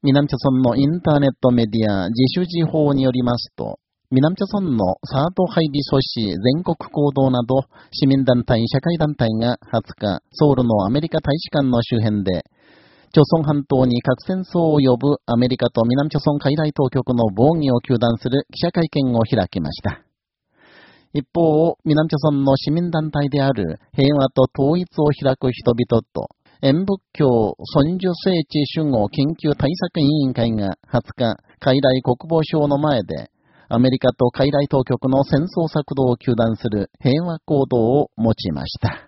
南朝村のインターネットメディア自主事報によりますと、南朝村のサード配備阻止全国行動など、市民団体、社会団体が20日、ソウルのアメリカ大使館の周辺で、朝鮮半島に核戦争を呼ぶアメリカと南朝鮮海外当局の防御を求断する記者会見を開きました。一方、南朝鮮の市民団体である平和と統一を開く人々と、演仏教尊樹聖地守護研究対策委員会が20日、海外国防省の前で、アメリカと海外当局の戦争策動を求断する平和行動を持ちました。